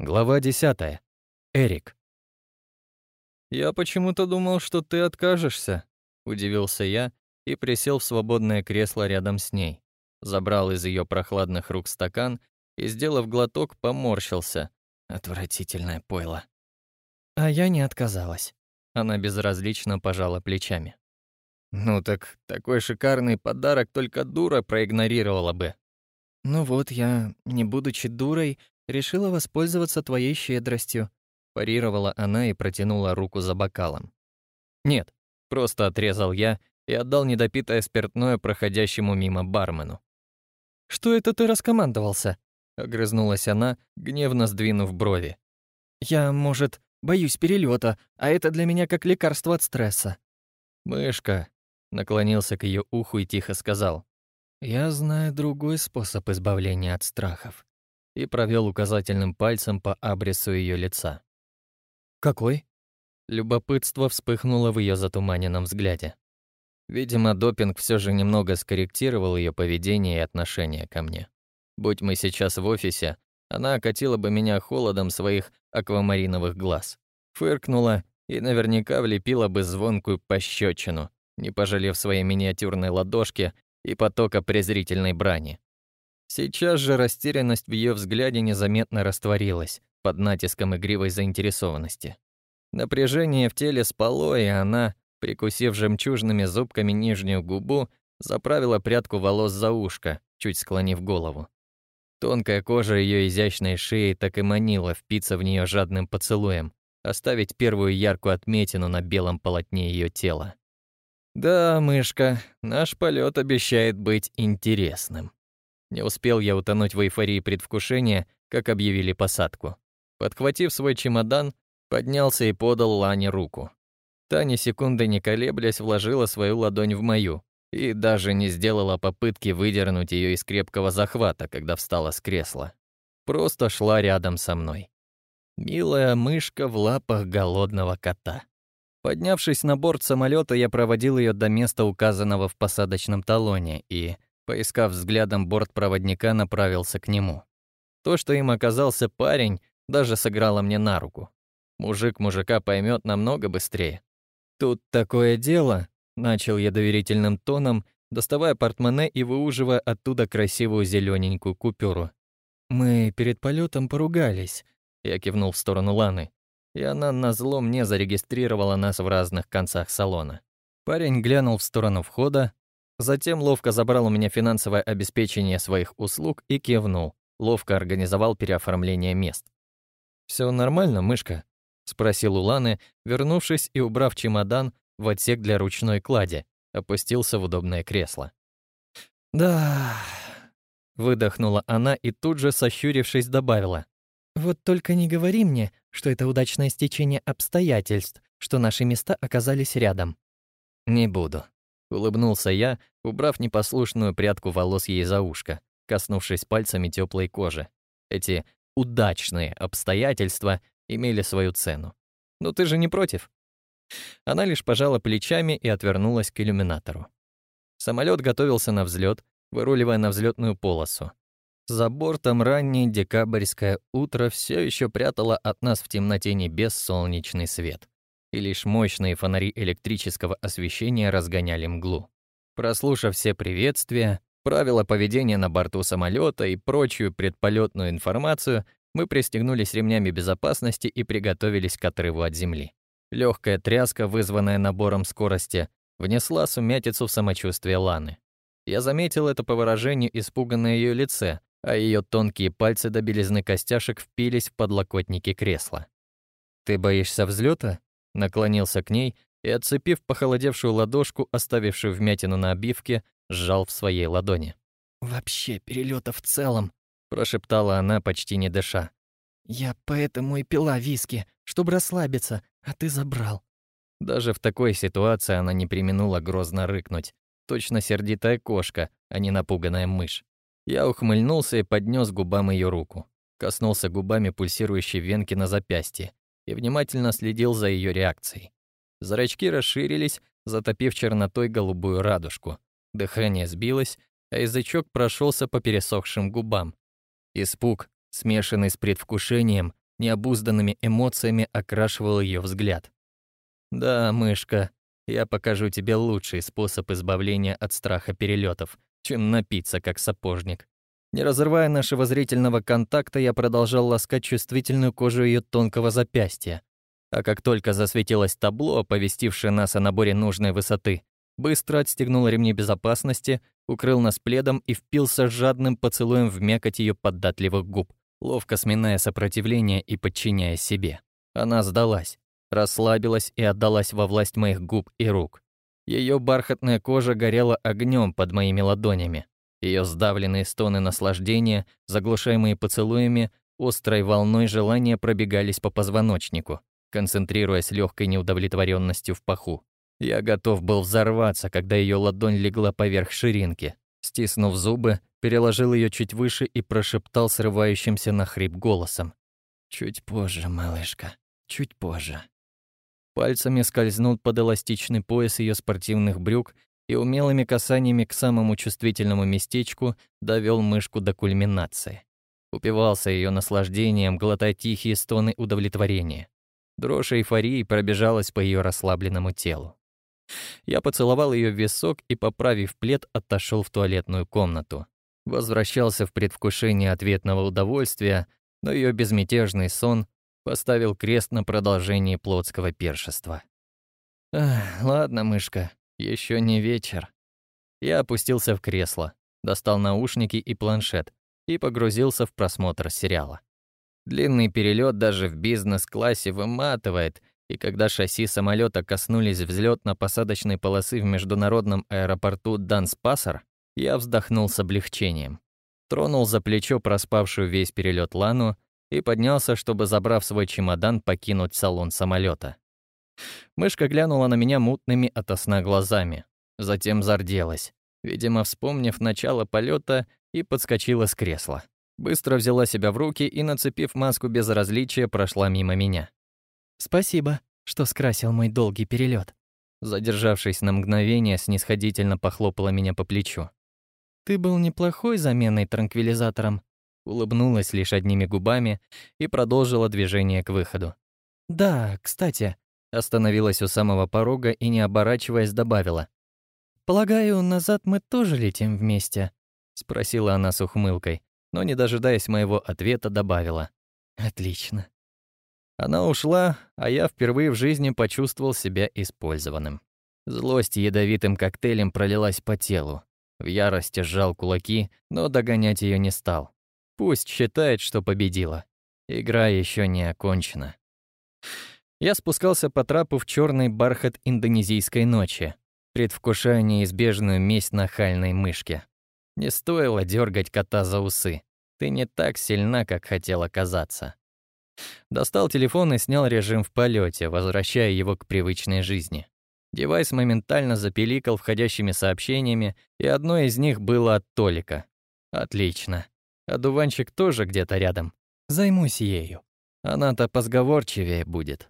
Глава 10. Эрик. «Я почему-то думал, что ты откажешься», — удивился я и присел в свободное кресло рядом с ней. Забрал из ее прохладных рук стакан и, сделав глоток, поморщился. Отвратительное пойло. А я не отказалась. Она безразлично пожала плечами. «Ну так, такой шикарный подарок только дура проигнорировала бы». «Ну вот, я, не будучи дурой, решила воспользоваться твоей щедростью», парировала она и протянула руку за бокалом. «Нет», — просто отрезал я и отдал недопитое спиртное проходящему мимо бармену. «Что это ты раскомандовался?» — огрызнулась она, гневно сдвинув брови. «Я, может, боюсь перелета, а это для меня как лекарство от стресса». «Мышка», — наклонился к ее уху и тихо сказал, «Я знаю другой способ избавления от страхов и провел указательным пальцем по абрису ее лица. «Какой?» Любопытство вспыхнуло в ее затуманенном взгляде. Видимо, допинг все же немного скорректировал ее поведение и отношение ко мне. Будь мы сейчас в офисе, она окатила бы меня холодом своих аквамариновых глаз, фыркнула и наверняка влепила бы звонкую пощечину, не пожалев своей миниатюрной ладошки и потока презрительной брани. Сейчас же растерянность в ее взгляде незаметно растворилась под натиском игривой заинтересованности. Напряжение в теле спало, и она, прикусив жемчужными зубками нижнюю губу, заправила прядку волос за ушко, чуть склонив голову. Тонкая кожа ее изящной шеи так и манила впиться в нее жадным поцелуем, оставить первую яркую отметину на белом полотне ее тела. Да, мышка, наш полет обещает быть интересным. Не успел я утонуть в эйфории предвкушения, как объявили посадку. Подхватив свой чемодан, поднялся и подал Лане руку. Та ни секунды не колеблясь вложила свою ладонь в мою и даже не сделала попытки выдернуть ее из крепкого захвата, когда встала с кресла. Просто шла рядом со мной. Милая мышка в лапах голодного кота. Поднявшись на борт самолета, я проводил ее до места, указанного в посадочном талоне, и Поискав взглядом бортпроводника, направился к нему. То, что им оказался парень, даже сыграло мне на руку. Мужик мужика поймет намного быстрее. «Тут такое дело», — начал я доверительным тоном, доставая портмоне и выуживая оттуда красивую зелененькую купюру. «Мы перед полетом поругались», — я кивнул в сторону Ланы, и она назло мне зарегистрировала нас в разных концах салона. Парень глянул в сторону входа, Затем ловко забрал у меня финансовое обеспечение своих услуг и кивнул. Ловко организовал переоформление мест. Все нормально, мышка?» — спросил у Ланы, вернувшись и убрав чемодан в отсек для ручной клади, опустился в удобное кресло. «Да...» — выдохнула она и тут же, сощурившись, добавила. «Вот только не говори мне, что это удачное стечение обстоятельств, что наши места оказались рядом». «Не буду», Улыбнулся я, убрав непослушную прядку волос ей за ушко, коснувшись пальцами теплой кожи. Эти удачные обстоятельства имели свою цену. «Ну ты же не против?» Она лишь пожала плечами и отвернулась к иллюминатору. Самолет готовился на взлет, выруливая на взлетную полосу. За бортом раннее декабрьское утро все еще прятало от нас в темноте небес солнечный свет и лишь мощные фонари электрического освещения разгоняли мглу. Прослушав все приветствия, правила поведения на борту самолета и прочую предполетную информацию, мы пристегнулись ремнями безопасности и приготовились к отрыву от земли. Легкая тряска, вызванная набором скорости, внесла сумятицу в самочувствие Ланы. Я заметил это по выражению испуга на ее лице, а ее тонкие пальцы до белизны костяшек впились в подлокотники кресла. «Ты боишься взлета? Наклонился к ней и, отцепив похолодевшую ладошку, оставившую вмятину на обивке, сжал в своей ладони. «Вообще, перелета в целом», — прошептала она, почти не дыша. «Я поэтому и пила виски, чтобы расслабиться, а ты забрал». Даже в такой ситуации она не применула грозно рыкнуть. Точно сердитая кошка, а не напуганная мышь. Я ухмыльнулся и поднес губам ее руку. Коснулся губами пульсирующей венки на запястье и внимательно следил за ее реакцией. Зрачки расширились, затопив чернотой голубую радужку. Дыхание сбилось, а язычок прошелся по пересохшим губам. Испуг, смешанный с предвкушением, необузданными эмоциями окрашивал ее взгляд. «Да, мышка, я покажу тебе лучший способ избавления от страха перелетов, чем напиться, как сапожник». Не разрывая нашего зрительного контакта, я продолжал ласкать чувствительную кожу ее тонкого запястья. А как только засветилось табло, оповестившее нас о наборе нужной высоты, быстро отстегнул ремни безопасности, укрыл нас пледом и впился жадным поцелуем в мякоть ее податливых губ, ловко сминая сопротивление и подчиняя себе. Она сдалась, расслабилась и отдалась во власть моих губ и рук. Ее бархатная кожа горела огнем под моими ладонями. Ее сдавленные стоны наслаждения, заглушаемые поцелуями, острой волной желания пробегались по позвоночнику, концентрируясь легкой неудовлетворенностью в паху. Я готов был взорваться, когда ее ладонь легла поверх ширинки. Стиснув зубы, переложил ее чуть выше и прошептал срывающимся на хрип голосом. «Чуть позже, малышка, чуть позже». Пальцами скользнул под эластичный пояс ее спортивных брюк и умелыми касаниями к самому чувствительному местечку довел мышку до кульминации. Упивался ее наслаждением, глотая тихие стоны удовлетворения. Дрожь эйфории пробежалась по ее расслабленному телу. Я поцеловал ее в висок и, поправив плед, отошел в туалетную комнату. Возвращался в предвкушении ответного удовольствия, но ее безмятежный сон поставил крест на продолжении плотского першества. «Ах, ладно, мышка, еще не вечер». Я опустился в кресло, достал наушники и планшет и погрузился в просмотр сериала. Длинный перелет даже в бизнес-классе выматывает, и когда шасси самолета коснулись взлетно-посадочной полосы в международном аэропорту Данспасар, я вздохнул с облегчением. Тронул за плечо проспавшую весь перелет Лану и поднялся, чтобы, забрав свой чемодан, покинуть салон самолета. Мышка глянула на меня мутными ото сна глазами, затем зарделась, видимо, вспомнив начало полета и подскочила с кресла. Быстро взяла себя в руки и, нацепив маску безразличия, прошла мимо меня. «Спасибо, что скрасил мой долгий перелет. Задержавшись на мгновение, снисходительно похлопала меня по плечу. «Ты был неплохой заменой транквилизатором», улыбнулась лишь одними губами и продолжила движение к выходу. «Да, кстати», остановилась у самого порога и, не оборачиваясь, добавила. «Полагаю, назад мы тоже летим вместе?» спросила она с ухмылкой, но, не дожидаясь моего ответа, добавила. «Отлично». Она ушла, а я впервые в жизни почувствовал себя использованным. Злость ядовитым коктейлем пролилась по телу. В ярости сжал кулаки, но догонять ее не стал. Пусть считает, что победила. Игра еще не окончена. Я спускался по трапу в черный бархат индонезийской ночи, предвкушая неизбежную месть нахальной мышки. Не стоило дергать кота за усы. Ты не так сильна, как хотела казаться. Достал телефон и снял режим в полете, возвращая его к привычной жизни. Девайс моментально запеликал входящими сообщениями, и одно из них было от Толика. Отлично. Одуванчик тоже где-то рядом. Займусь ею. Она-то позговорчивее будет.